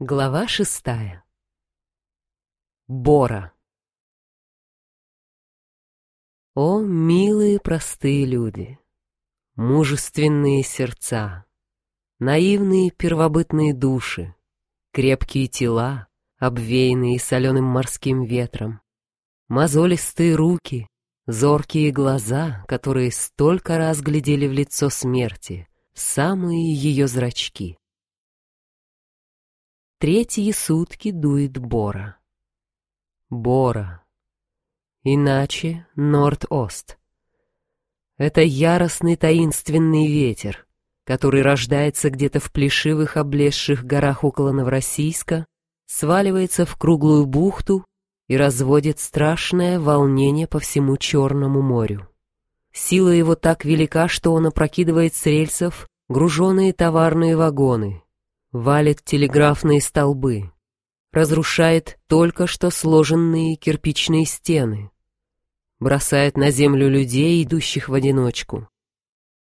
Глава шестая. Бора. О, милые простые люди, мужественные сердца, наивные первобытные души, крепкие тела, обвеянные соленым морским ветром, мозолистые руки, зоркие глаза, которые столько раз глядели в лицо смерти, самые ее зрачки. Третьи сутки дует Бора. Бора. Иначе Норд-Ост. Это яростный таинственный ветер, который рождается где-то в плешивых облезших горах около Новороссийска, сваливается в круглую бухту и разводит страшное волнение по всему Черному морю. Сила его так велика, что он опрокидывает с рельсов груженные товарные вагоны, валит телеграфные столбы, разрушает только что сложенные кирпичные стены, бросает на землю людей, идущих в одиночку.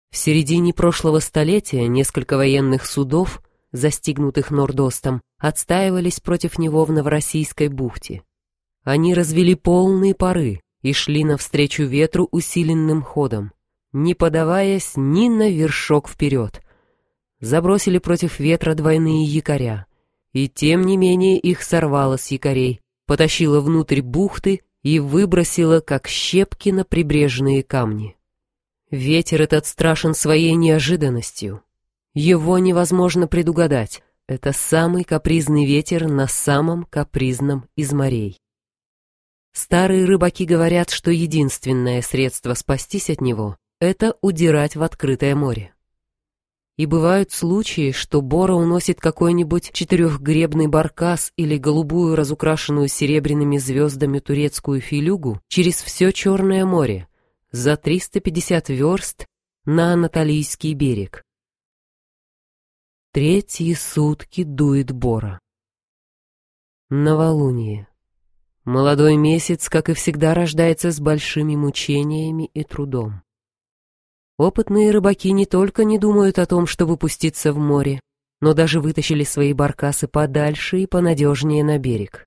В середине прошлого столетия несколько военных судов, застигнутых Нордостом, отстаивались против него в Новороссийской бухте. Они развели полные пары и шли навстречу ветру усиленным ходом, не подаваясь ни на вершок вперед — забросили против ветра двойные якоря, и тем не менее их сорвало с якорей, потащило внутрь бухты и выбросило, как щепки на прибрежные камни. Ветер этот страшен своей неожиданностью. Его невозможно предугадать. Это самый капризный ветер на самом капризном из морей. Старые рыбаки говорят, что единственное средство спастись от него — это удирать в открытое море. И бывают случаи, что Бора уносит какой-нибудь четырехгребный баркас или голубую разукрашенную серебряными звездами турецкую филюгу через все Черное море за 350 верст на Анатолийский берег. Третьи сутки дует Бора. Новолуние. Молодой месяц, как и всегда, рождается с большими мучениями и трудом. Опытные рыбаки не только не думают о том, чтобы пуститься в море, но даже вытащили свои баркасы подальше и понадежнее на берег.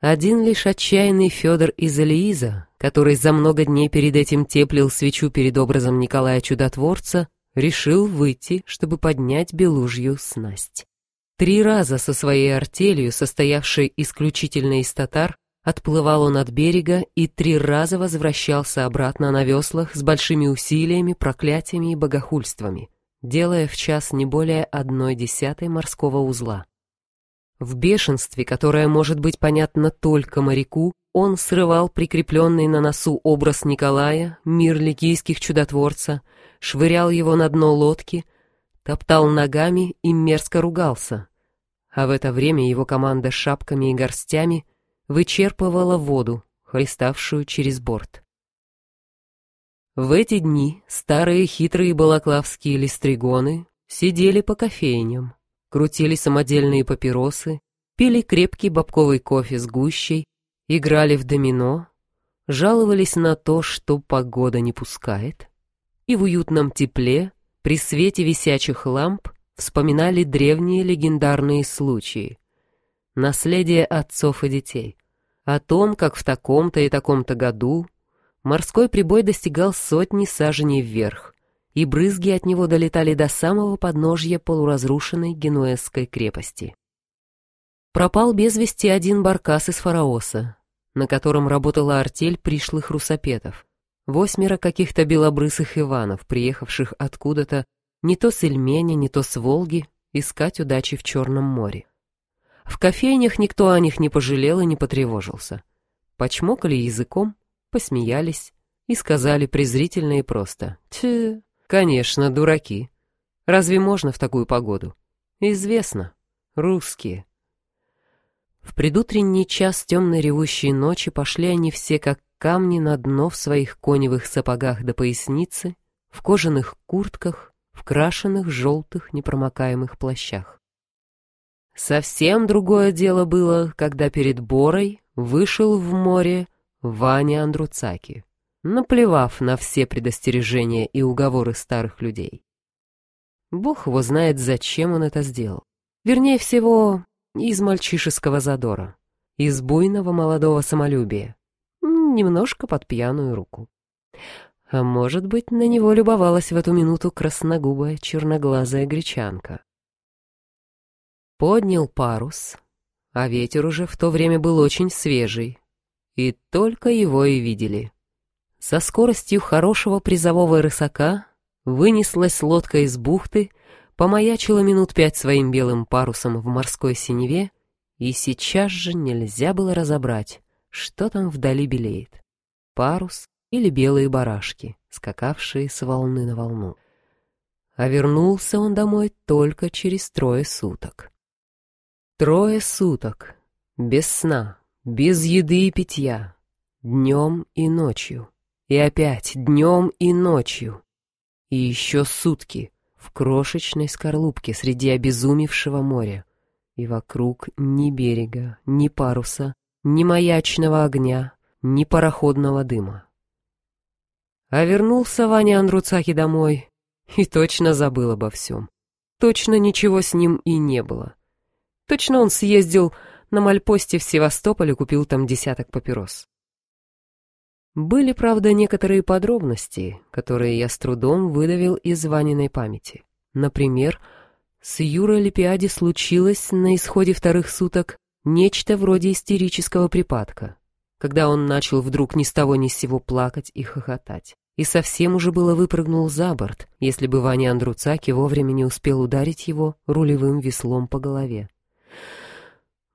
Один лишь отчаянный Федор из Элииза, который за много дней перед этим теплил свечу перед образом Николая Чудотворца, решил выйти, чтобы поднять белужью снасть. Три раза со своей артелью, состоявшей исключительно из татар, Отплывал он от берега и три раза возвращался обратно на веслах с большими усилиями, проклятиями и богохульствами, делая в час не более одной десятой морского узла. В бешенстве, которое может быть понятно только моряку, он срывал прикрепленный на носу образ Николая, мир ликийских чудотворца, швырял его на дно лодки, топтал ногами и мерзко ругался. А в это время его команда шапками и горстями вычерпывала воду, хлеставшую через борт. В эти дни старые хитрые балаклавские листригоны сидели по кофейням, крутили самодельные папиросы, пили крепкий бобковый кофе с гущей, играли в домино, жаловались на то, что погода не пускает, и в уютном тепле, при свете висячих ламп, вспоминали древние легендарные случаи, наследие отцов и детей, о том, как в таком-то и таком-то году морской прибой достигал сотни саженей вверх, и брызги от него долетали до самого подножья полуразрушенной генуэзской крепости. Пропал без вести один баркас из Фараоса, на котором работала артель пришлых русопетов, восьмеро каких-то белобрысых Иванов, приехавших откуда-то не то с Ильмени, не то с Волги, искать удачи в Черном море. В кофейнях никто о них не пожалел и не потревожился. Почмокали языком, посмеялись и сказали презрительно и просто. Тьфу, конечно, дураки. Разве можно в такую погоду? Известно. Русские. В предутренний час темной ревущей ночи пошли они все как камни на дно в своих коневых сапогах до поясницы, в кожаных куртках, в крашеных желтых непромокаемых плащах. Совсем другое дело было, когда перед Борой вышел в море Ваня Андруцаки, наплевав на все предостережения и уговоры старых людей. Бог его знает, зачем он это сделал. Вернее всего, из мальчишеского задора, из буйного молодого самолюбия, немножко под пьяную руку. А может быть, на него любовалась в эту минуту красногубая черноглазая гречанка. Поднял парус, а ветер уже в то время был очень свежий, и только его и видели. Со скоростью хорошего призового рысака вынеслась лодка из бухты, помаячила минут пять своим белым парусом в морской синеве, и сейчас же нельзя было разобрать, что там вдали белеет. Парус или белые барашки, скакавшие с волны на волну. А вернулся он домой только через трое суток. Трое суток, без сна, без еды и питья, днем и ночью, и опять днем и ночью, и еще сутки в крошечной скорлупке среди обезумевшего моря, и вокруг ни берега, ни паруса, ни маячного огня, ни пароходного дыма. А вернулся Ваня Андруцаки домой и точно забыл обо всем. Точно ничего с ним и не было. Точно он съездил на мальпосте в Севастополь и купил там десяток папирос. Были, правда, некоторые подробности, которые я с трудом выдавил из Ваниной памяти. Например, с Юрой Липиади случилось на исходе вторых суток нечто вроде истерического припадка, когда он начал вдруг ни с того ни с сего плакать и хохотать и совсем уже было выпрыгнул за борт, если бы Ваня Андруцаки вовремя не успел ударить его рулевым веслом по голове.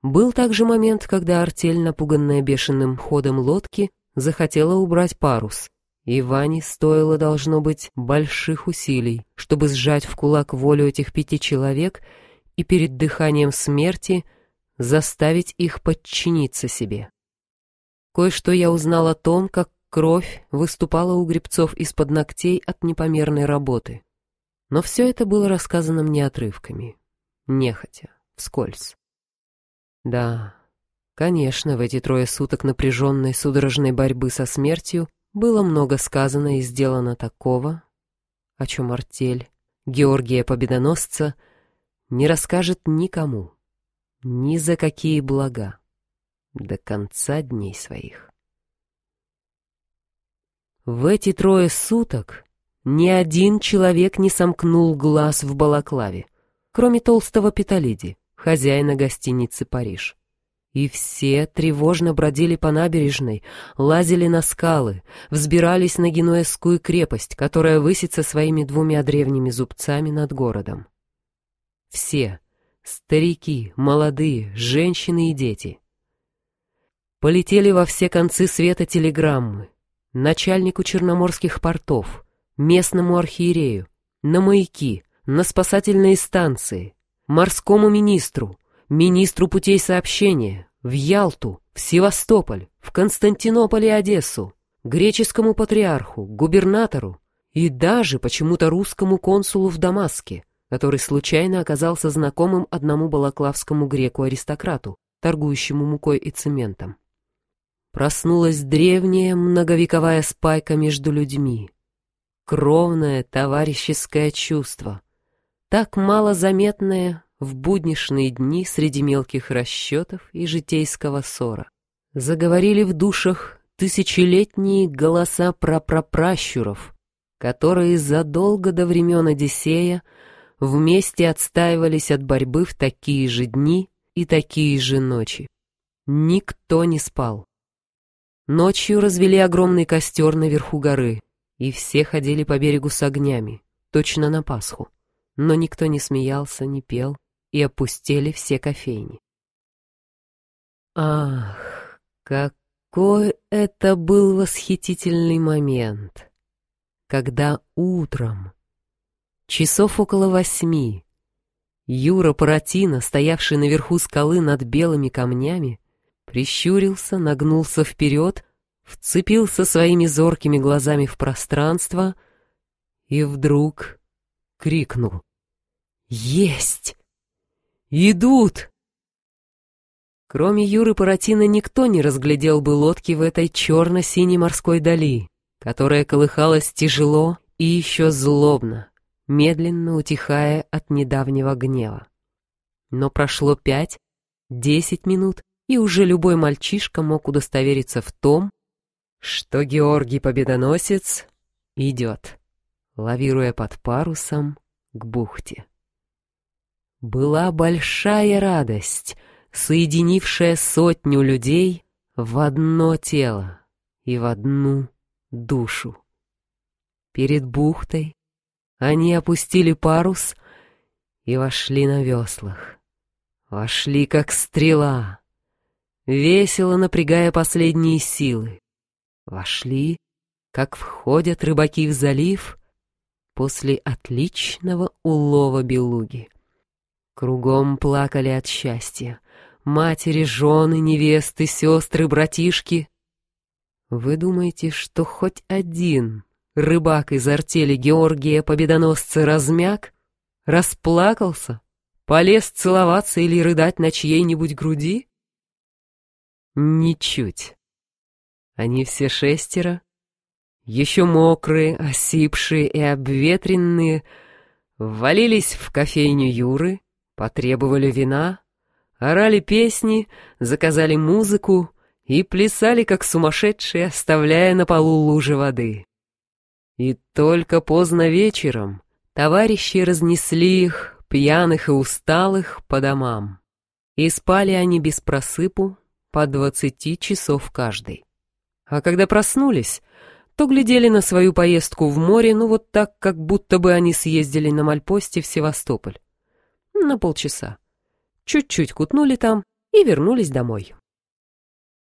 Был также момент, когда артель, напуганная бешеным ходом лодки, захотела убрать парус, и Ване стоило, должно быть, больших усилий, чтобы сжать в кулак волю этих пяти человек и перед дыханием смерти заставить их подчиниться себе. Кое-что я узнал о том, как Кровь выступала у гребцов из-под ногтей от непомерной работы. Но все это было рассказано мне отрывками, нехотя, вскользь. Да, конечно, в эти трое суток напряженной судорожной борьбы со смертью было много сказано и сделано такого, о чем артель Георгия Победоносца не расскажет никому, ни за какие блага, до конца дней своих. В эти трое суток ни один человек не сомкнул глаз в балаклаве, кроме толстого Питалиди, хозяина гостиницы «Париж». И все тревожно бродили по набережной, лазили на скалы, взбирались на Генуэзскую крепость, которая высится своими двумя древними зубцами над городом. Все — старики, молодые, женщины и дети — полетели во все концы света телеграммы, начальнику черноморских портов, местному архиерею, на маяки, на спасательные станции, морскому министру, министру путей сообщения, в Ялту, в Севастополь, в Константинополь и Одессу, греческому патриарху, губернатору и даже почему-то русскому консулу в Дамаске, который случайно оказался знакомым одному балаклавскому греку-аристократу, торгующему мукой и цементом. Проснулась древняя многовековая спайка между людьми. Кровное товарищеское чувство, так мало заметное в буднишные дни среди мелких расчетов и житейского ссора. Заговорили в душах тысячелетние голоса прапрапращуров, которые задолго до времен Одиссея вместе отстаивались от борьбы в такие же дни и такие же ночи. Никто не спал. Ночью развели огромный костер наверху горы, и все ходили по берегу с огнями, точно на Пасху. Но никто не смеялся, не пел, и опустели все кофейни. Ах, какой это был восхитительный момент, когда утром, часов около восьми, Юра Паратино, стоявший наверху скалы над белыми камнями, прищурился, нагнулся вперед, вцепился своими зоркими глазами в пространство и вдруг крикнул. «Есть! Идут!» Кроме Юры Паратина никто не разглядел бы лодки в этой черно-синей морской дали, которая колыхалась тяжело и еще злобно, медленно утихая от недавнего гнева. Но прошло пять, десять минут, и уже любой мальчишка мог удостовериться в том, что Георгий Победоносец идет, лавируя под парусом к бухте. Была большая радость, соединившая сотню людей в одно тело и в одну душу. Перед бухтой они опустили парус и вошли на веслах. Вошли как стрела, весело напрягая последние силы. Вошли, как входят рыбаки в залив после отличного улова белуги. Кругом плакали от счастья. Матери, жены, невесты, сестры, братишки. Вы думаете, что хоть один рыбак из артели Георгия Победоносца размяк, расплакался, полез целоваться или рыдать на чьей-нибудь груди? Ничуть. Они все шестеро, еще мокрые, осипшие и обветренные, ввалились в кофейню Юры, потребовали вина, орали песни, заказали музыку и плясали, как сумасшедшие, оставляя на полу лужи воды. И только поздно вечером товарищи разнесли их, пьяных и усталых, по домам. И спали они без просыпу по двадцати часов каждый. А когда проснулись, то глядели на свою поездку в море, ну вот так, как будто бы они съездили на мальпосте в Севастополь. На полчаса. Чуть-чуть кутнули там и вернулись домой.